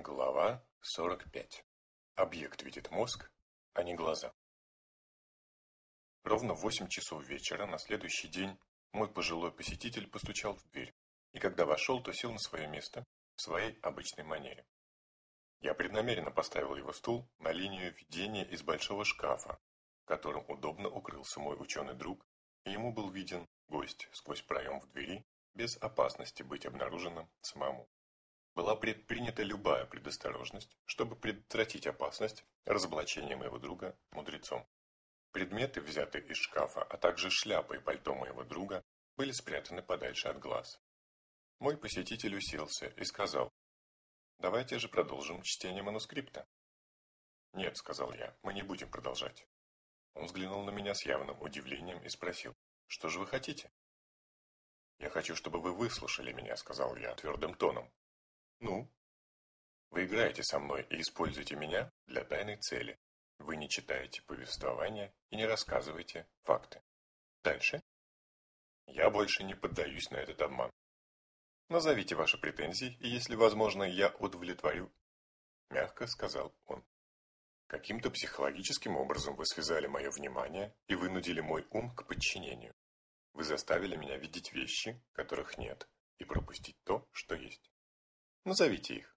Глава 45. Объект видит мозг, а не глаза. Ровно в 8 часов вечера на следующий день мой пожилой посетитель постучал в дверь, и когда вошел, то сел на свое место в своей обычной манере. Я преднамеренно поставил его стул на линию ведения из большого шкафа, которым удобно укрылся мой ученый друг, и ему был виден гость сквозь проем в двери, без опасности быть обнаруженным самому была предпринята любая предосторожность, чтобы предотвратить опасность разоблачения моего друга мудрецом. Предметы, взятые из шкафа, а также шляпа и пальто моего друга, были спрятаны подальше от глаз. Мой посетитель уселся и сказал, «Давайте же продолжим чтение манускрипта». «Нет», — сказал я, — «мы не будем продолжать». Он взглянул на меня с явным удивлением и спросил, «Что же вы хотите?» «Я хочу, чтобы вы выслушали меня», — сказал я твердым тоном. Ну? Вы играете со мной и используете меня для тайной цели. Вы не читаете повествования и не рассказываете факты. Дальше. Я больше не поддаюсь на этот обман. Назовите ваши претензии, и если возможно, я удовлетворю. Мягко сказал он. Каким-то психологическим образом вы связали мое внимание и вынудили мой ум к подчинению. Вы заставили меня видеть вещи, которых нет, и пропустить то, что есть. Назовите их.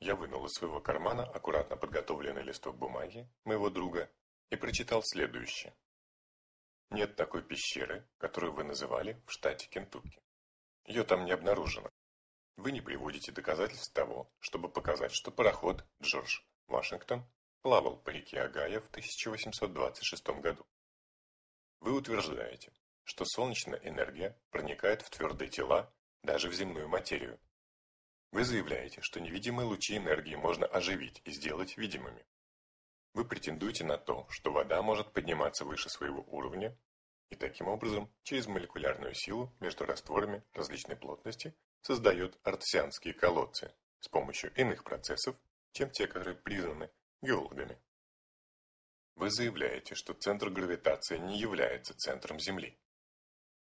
Я вынул из своего кармана аккуратно подготовленный листок бумаги моего друга и прочитал следующее. Нет такой пещеры, которую вы называли в штате Кентукки. Ее там не обнаружено. Вы не приводите доказательств того, чтобы показать, что пароход Джордж Вашингтон плавал по реке Агая в 1826 году. Вы утверждаете, что солнечная энергия проникает в твердые тела, даже в земную материю, вы заявляете, что невидимые лучи энергии можно оживить и сделать видимыми. Вы претендуете на то, что вода может подниматься выше своего уровня и таким образом через молекулярную силу между растворами различной плотности создает артезианские колодцы с помощью иных процессов, чем те, которые признаны геологами. Вы заявляете, что центр гравитации не является центром Земли.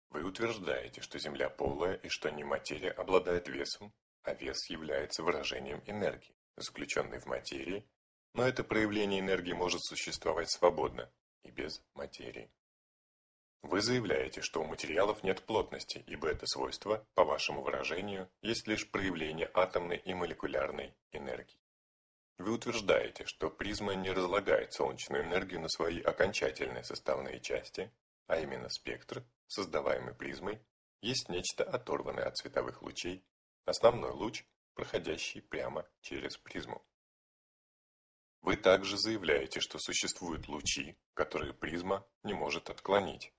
Вы утверждаете, что Земля полая и что нематерия обладает весом, а вес является выражением энергии, заключенной в материи, но это проявление энергии может существовать свободно и без материи. Вы заявляете, что у материалов нет плотности, ибо это свойство, по вашему выражению, есть лишь проявление атомной и молекулярной энергии. Вы утверждаете, что призма не разлагает солнечную энергию на свои окончательные составные части, а именно спектр, создаваемый призмой, есть нечто оторванное от световых лучей Основной луч, проходящий прямо через призму. Вы также заявляете, что существуют лучи, которые призма не может отклонить,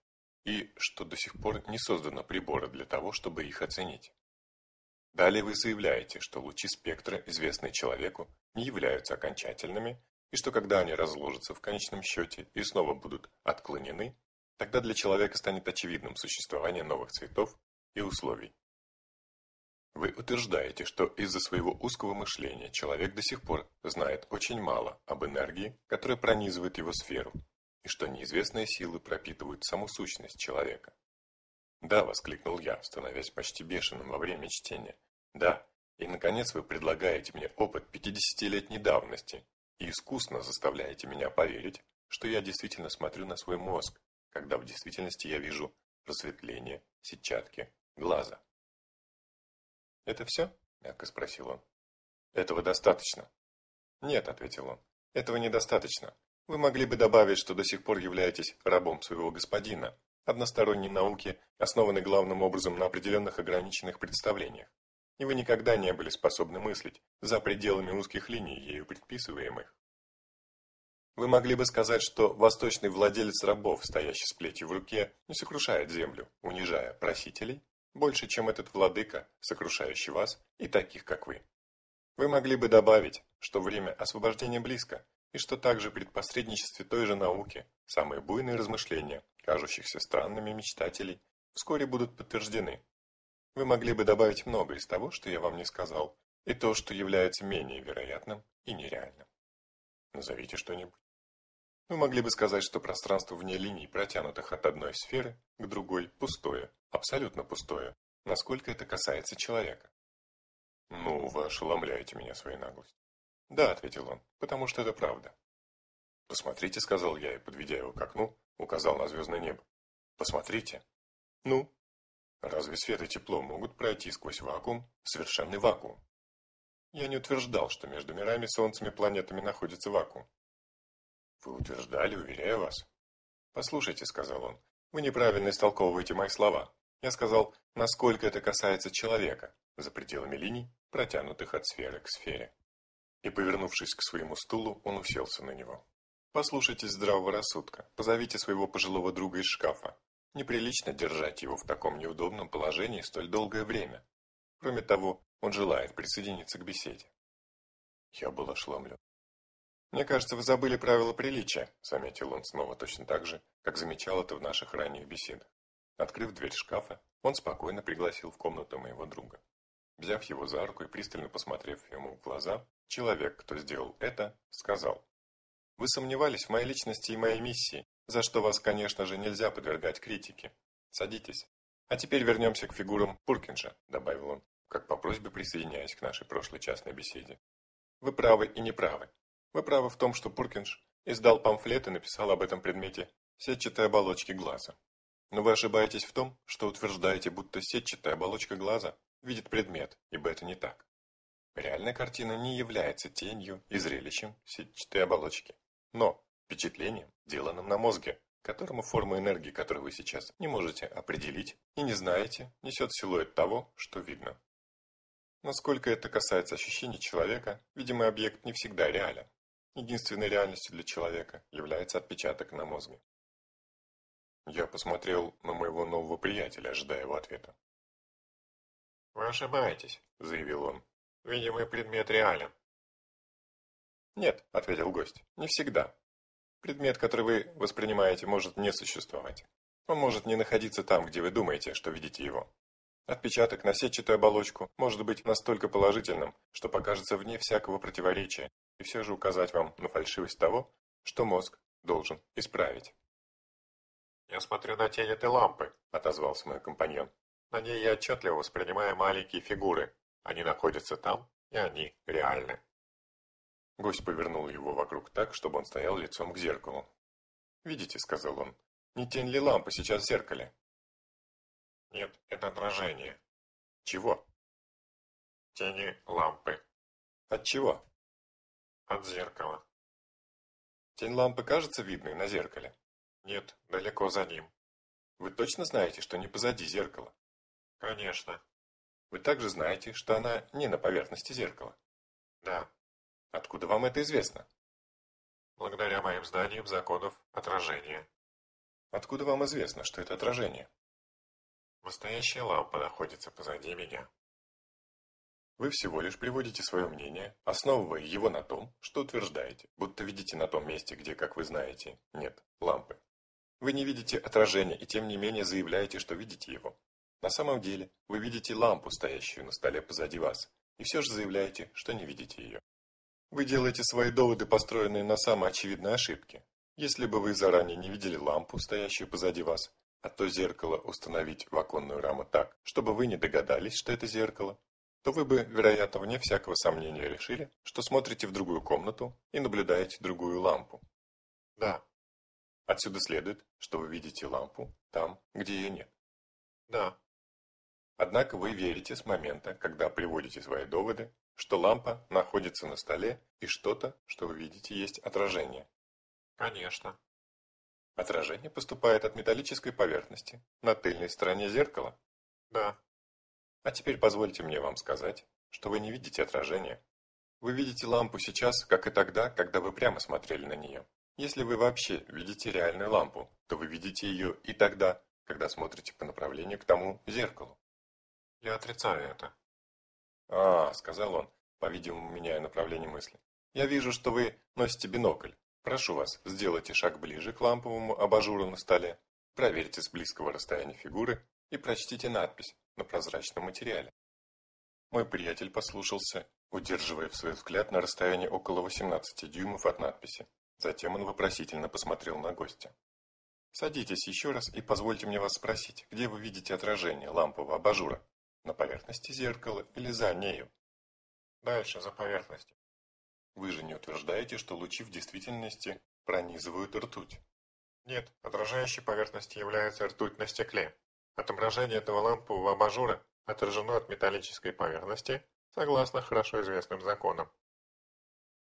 и что до сих пор не создано прибора для того, чтобы их оценить. Далее вы заявляете, что лучи спектра, известные человеку, не являются окончательными, и что когда они разложатся в конечном счете и снова будут отклонены, тогда для человека станет очевидным существование новых цветов и условий. Вы утверждаете, что из-за своего узкого мышления человек до сих пор знает очень мало об энергии, которая пронизывает его сферу, и что неизвестные силы пропитывают саму сущность человека. «Да», — воскликнул я, становясь почти бешеным во время чтения. «Да, и, наконец, вы предлагаете мне опыт 50-летней давности и искусно заставляете меня поверить, что я действительно смотрю на свой мозг, когда в действительности я вижу просветление сетчатки глаза». «Это все?» – мягко спросил он. «Этого достаточно». «Нет», – ответил он, – «этого недостаточно. Вы могли бы добавить, что до сих пор являетесь рабом своего господина, односторонней науки, основанной главным образом на определенных ограниченных представлениях. И вы никогда не были способны мыслить за пределами узких линий, ею предписываемых. Вы могли бы сказать, что восточный владелец рабов, стоящий с плетью в руке, не сокрушает землю, унижая просителей, больше, чем этот владыка, сокрушающий вас и таких, как вы. Вы могли бы добавить, что время освобождения близко, и что также при посредничестве той же науки самые буйные размышления, кажущихся странными мечтателей, вскоре будут подтверждены. Вы могли бы добавить много из того, что я вам не сказал, и то, что является менее вероятным и нереальным. Назовите что-нибудь. Вы могли бы сказать, что пространство вне линий, протянутых от одной сферы к другой, пустое, абсолютно пустое, насколько это касается человека. Ну, вы ошеломляете меня своей наглостью. Да, ответил он, потому что это правда. Посмотрите, сказал я и, подведя его к окну, указал на звездное небо. Посмотрите. Ну? Разве свет и тепло могут пройти сквозь вакуум, совершенный вакуум? Я не утверждал, что между мирами, солнцами планетами находится вакуум. Вы утверждали, уверяю вас. Послушайте, сказал он, вы неправильно истолковываете мои слова. Я сказал, насколько это касается человека, за пределами линий, протянутых от сферы к сфере. И, повернувшись к своему стулу, он уселся на него. Послушайтесь здравого рассудка, позовите своего пожилого друга из шкафа. Неприлично держать его в таком неудобном положении столь долгое время. Кроме того, он желает присоединиться к беседе. Я был ошеломлен. «Мне кажется, вы забыли правила приличия», — заметил он снова точно так же, как замечал это в наших ранних беседах. Открыв дверь шкафа, он спокойно пригласил в комнату моего друга. Взяв его за руку и пристально посмотрев ему в глаза, человек, кто сделал это, сказал, «Вы сомневались в моей личности и моей миссии, за что вас, конечно же, нельзя подвергать критике. Садитесь. А теперь вернемся к фигурам Пуркинджа», добавил он, как по просьбе присоединяясь к нашей прошлой частной беседе. «Вы правы и не правы. Вы правы в том, что Пуркиндж издал памфлет и написал об этом предмете сетчатой оболочки глаза. Но вы ошибаетесь в том, что утверждаете, будто сетчатая оболочка глаза видит предмет, ибо это не так. Реальная картина не является тенью и зрелищем сетчатой оболочки, но впечатлением, деланным на мозге, которому форма энергии, которую вы сейчас не можете определить и не знаете, несет силуэт того, что видно. Насколько это касается ощущений человека, видимый объект не всегда реален. Единственной реальностью для человека является отпечаток на мозге. Я посмотрел на моего нового приятеля, ожидая его ответа. «Вы ошибаетесь», — заявил он. «Видимый предмет реален». «Нет», — ответил гость, — «не всегда. Предмет, который вы воспринимаете, может не существовать. Он может не находиться там, где вы думаете, что видите его. Отпечаток на сетчатую оболочку может быть настолько положительным, что покажется вне всякого противоречия, и все же указать вам на фальшивость того, что мозг должен исправить. «Я смотрю на тень этой лампы», — отозвался мой компаньон. «На ней я отчетливо воспринимаю маленькие фигуры. Они находятся там, и они реальны». Гость повернул его вокруг так, чтобы он стоял лицом к зеркалу. «Видите», — сказал он, — «не тень ли лампы сейчас в зеркале?» «Нет, это отражение». «Чего?» «Тени лампы». «От чего?» «От зеркала». «Тень лампы кажется видной на зеркале?» Нет, далеко за ним. Вы точно знаете, что не позади зеркала? Конечно. Вы также знаете, что она не на поверхности зеркала? Да. Откуда вам это известно? Благодаря моим знаниям законов отражения. Откуда вам известно, что это отражение? Настоящая лампа находится позади меня. Вы всего лишь приводите свое мнение, основывая его на том, что утверждаете, будто видите на том месте, где, как вы знаете, нет лампы. Вы не видите отражения и тем не менее заявляете, что видите его. На самом деле, вы видите лампу, стоящую на столе позади вас, и все же заявляете, что не видите ее. Вы делаете свои доводы, построенные на самой очевидной ошибке. Если бы вы заранее не видели лампу, стоящую позади вас, а то зеркало установить в оконную раму так, чтобы вы не догадались, что это зеркало, то вы бы, вероятно, вне всякого сомнения решили, что смотрите в другую комнату и наблюдаете другую лампу. Да, Отсюда следует, что вы видите лампу там, где ее нет. Да. Однако вы верите с момента, когда приводите свои доводы, что лампа находится на столе и что-то, что вы видите, есть отражение. Конечно. Отражение поступает от металлической поверхности на тыльной стороне зеркала? Да. А теперь позвольте мне вам сказать, что вы не видите отражение. Вы видите лампу сейчас, как и тогда, когда вы прямо смотрели на нее. Если вы вообще видите реальную лампу, то вы видите ее и тогда, когда смотрите по направлению к тому зеркалу. Я отрицаю это. А, сказал он, по-видимому, меняя направление мысли. Я вижу, что вы носите бинокль. Прошу вас, сделайте шаг ближе к ламповому абажуру на столе, проверьте с близкого расстояния фигуры и прочтите надпись на прозрачном материале. Мой приятель послушался, удерживая в свой взгляд на расстоянии около 18 дюймов от надписи. Затем он вопросительно посмотрел на гостя. «Садитесь еще раз и позвольте мне вас спросить, где вы видите отражение лампового абажура? На поверхности зеркала или за нею?» Дальше, за поверхностью. Вы же не утверждаете, что лучи в действительности пронизывают ртуть. Нет, отражающей поверхностью является ртуть на стекле. Отображение этого лампового абажура отражено от металлической поверхности, согласно хорошо известным законам.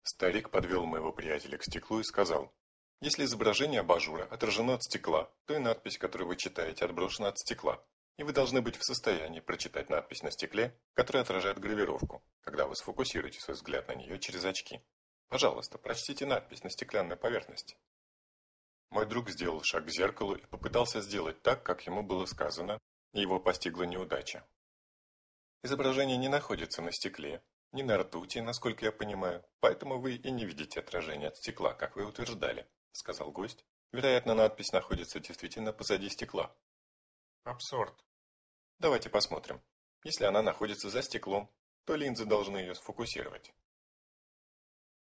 Старик подвел моего приятеля к стеклу и сказал, если изображение абажура отражено от стекла, то и надпись, которую вы читаете, отброшена от стекла. И вы должны быть в состоянии прочитать надпись на стекле, которая отражает гравировку, когда вы сфокусируете свой взгляд на нее через очки. Пожалуйста, прочтите надпись на стеклянной поверхности. Мой друг сделал шаг к зеркалу и попытался сделать так, как ему было сказано, и его постигла неудача. Изображение не находится на стекле, ни на ртути, насколько я понимаю, поэтому вы и не видите отражение от стекла, как вы утверждали, сказал гость. Вероятно, надпись находится действительно позади стекла. Абсурд. Давайте посмотрим. Если она находится за стеклом, то линзы должны ее сфокусировать.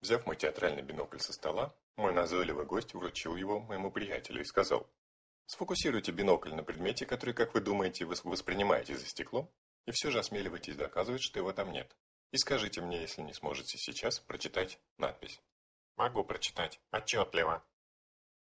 Взяв мой театральный бинокль со стола, мой назойливый гость вручил его моему приятелю и сказал, «Сфокусируйте бинокль на предмете, который, как вы думаете, вы воспринимаете за стеклом, и все же осмеливайтесь доказывать, что его там нет. И скажите мне, если не сможете сейчас прочитать надпись». «Могу прочитать. Отчетливо».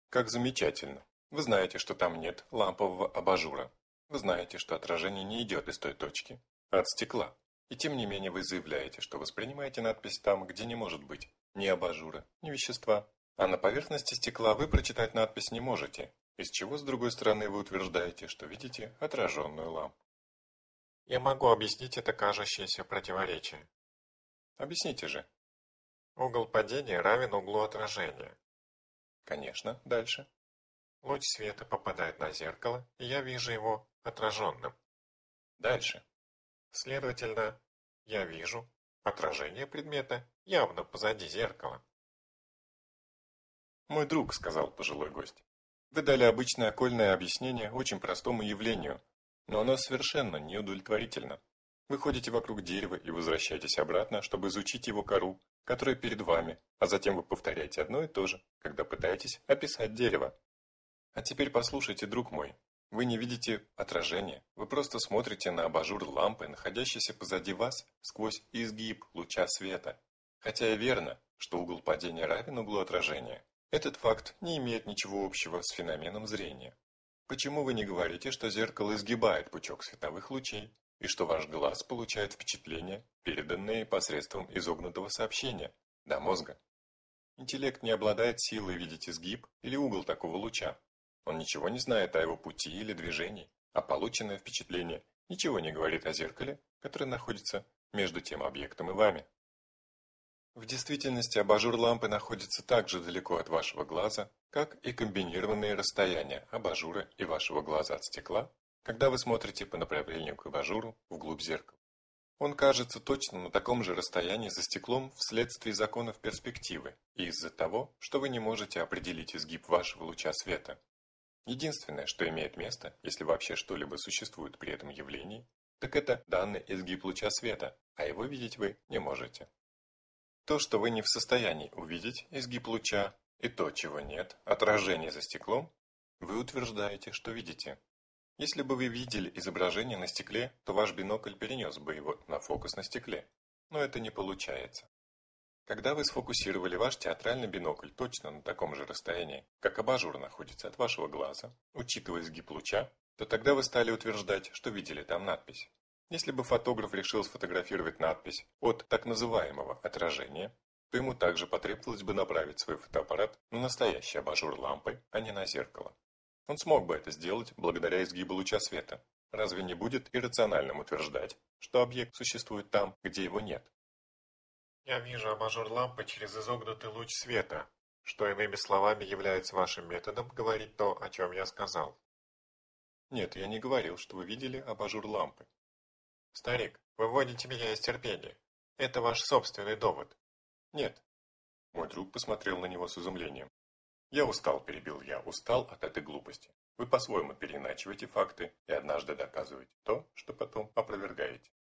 «Как замечательно. Вы знаете, что там нет лампового абажура. Вы знаете, что отражение не идет из той точки, а от стекла. И тем не менее вы заявляете, что воспринимаете надпись там, где не может быть ни абажура, ни вещества. А на поверхности стекла вы прочитать надпись не можете, из чего, с другой стороны, вы утверждаете, что видите отраженную лампу. Я могу объяснить это кажущееся противоречие. Объясните же. Угол падения равен углу отражения. Конечно, дальше. Луч света попадает на зеркало, и я вижу его отраженным. Дальше. Следовательно, я вижу отражение предмета явно позади зеркала. «Мой друг», — сказал пожилой гость, — «вы дали обычное окольное объяснение очень простому явлению, но оно совершенно неудовлетворительно. Вы ходите вокруг дерева и возвращаетесь обратно, чтобы изучить его кору, которая перед вами, а затем вы повторяете одно и то же, когда пытаетесь описать дерево. А теперь послушайте, друг мой, вы не видите отражения, вы просто смотрите на абажур лампы, находящийся позади вас сквозь изгиб луча света. Хотя и верно, что угол падения равен углу отражения, этот факт не имеет ничего общего с феноменом зрения. Почему вы не говорите, что зеркало изгибает пучок световых лучей, и что ваш глаз получает впечатления, переданные посредством изогнутого сообщения, до мозга? Интеллект не обладает силой видеть изгиб или угол такого луча. Он ничего не знает о его пути или движении, а полученное впечатление ничего не говорит о зеркале, которое находится между тем объектом и вами. В действительности абажур лампы находится так же далеко от вашего глаза, как и комбинированные расстояния абажура и вашего глаза от стекла, когда вы смотрите по направлению к абажуру вглубь зеркала. Он кажется точно на таком же расстоянии за стеклом вследствие законов перспективы и из-за того, что вы не можете определить изгиб вашего луча света. Единственное, что имеет место, если вообще что-либо существует при этом явлении, так это данный изгиб луча света, а его видеть вы не можете. То, что вы не в состоянии увидеть изгиб луча, и то, чего нет, отражение за стеклом, вы утверждаете, что видите. Если бы вы видели изображение на стекле, то ваш бинокль перенес бы его на фокус на стекле. Но это не получается. Когда вы сфокусировали ваш театральный бинокль точно на таком же расстоянии, как абажур находится от вашего глаза, учитывая изгиб луча, то тогда вы стали утверждать, что видели там надпись. Если бы фотограф решил сфотографировать надпись от так называемого отражения, то ему также потребовалось бы направить свой фотоаппарат на настоящий абажур лампы, а не на зеркало. Он смог бы это сделать благодаря изгибу луча света. Разве не будет иррациональным утверждать, что объект существует там, где его нет? Я вижу абажур лампы через изогнутый луч света, что иными словами является вашим методом говорить то, о чем я сказал. Нет, я не говорил, что вы видели абажур лампы. Старик, вы вводите меня из терпения. Это ваш собственный довод. Нет. Мой друг посмотрел на него с изумлением. Я устал, перебил я, устал от этой глупости. Вы по-своему переиначиваете факты и однажды доказываете то, что потом опровергаете.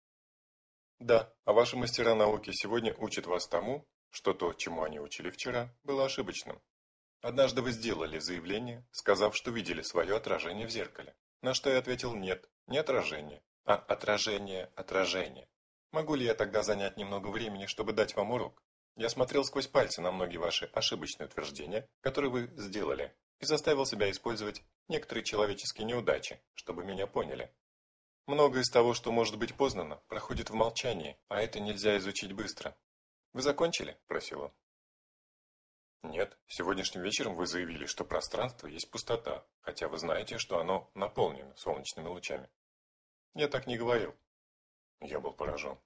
Да, а ваши мастера науки сегодня учат вас тому, что то, чему они учили вчера, было ошибочным. Однажды вы сделали заявление, сказав, что видели свое отражение в зеркале. На что я ответил нет, не отражение, а отражение отражения. Могу ли я тогда занять немного времени, чтобы дать вам урок? Я смотрел сквозь пальцы на многие ваши ошибочные утверждения, которые вы сделали, и заставил себя использовать некоторые человеческие неудачи, чтобы меня поняли. Многое из того, что может быть познано, проходит в молчании, а это нельзя изучить быстро. Вы закончили? – просил он. Нет, сегодняшним вечером вы заявили, что пространство есть пустота, хотя вы знаете, что оно наполнено солнечными лучами. Я так не говорил. Я был поражен.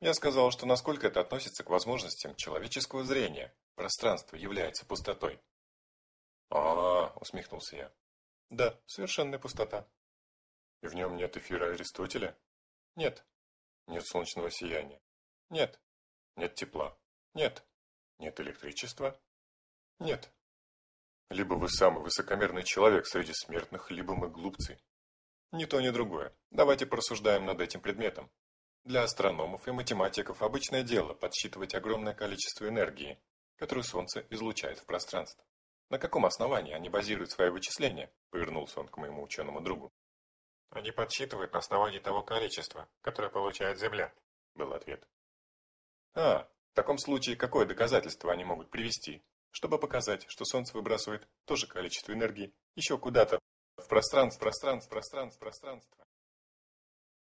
Я сказал, что насколько это относится к возможностям человеческого зрения, пространство является пустотой. а, -а, -а усмехнулся я. Да, совершенная пустота. И в нем нет эфира Аристотеля? Нет. Нет солнечного сияния? Нет. Нет тепла? Нет. Нет электричества? Нет. Либо вы самый высокомерный человек среди смертных, либо мы глупцы. Ни то, ни другое. Давайте порассуждаем над этим предметом. Для астрономов и математиков обычное дело подсчитывать огромное количество энергии, которую Солнце излучает в пространство. На каком основании они базируют свои вычисления? Повернулся он к моему ученому другу. Они подсчитывают на основании того количества, которое получает Земля, был ответ. А, в таком случае какое доказательство они могут привести, чтобы показать, что Солнце выбрасывает то же количество энергии еще куда-то в пространство, пространство, пространство, пространство.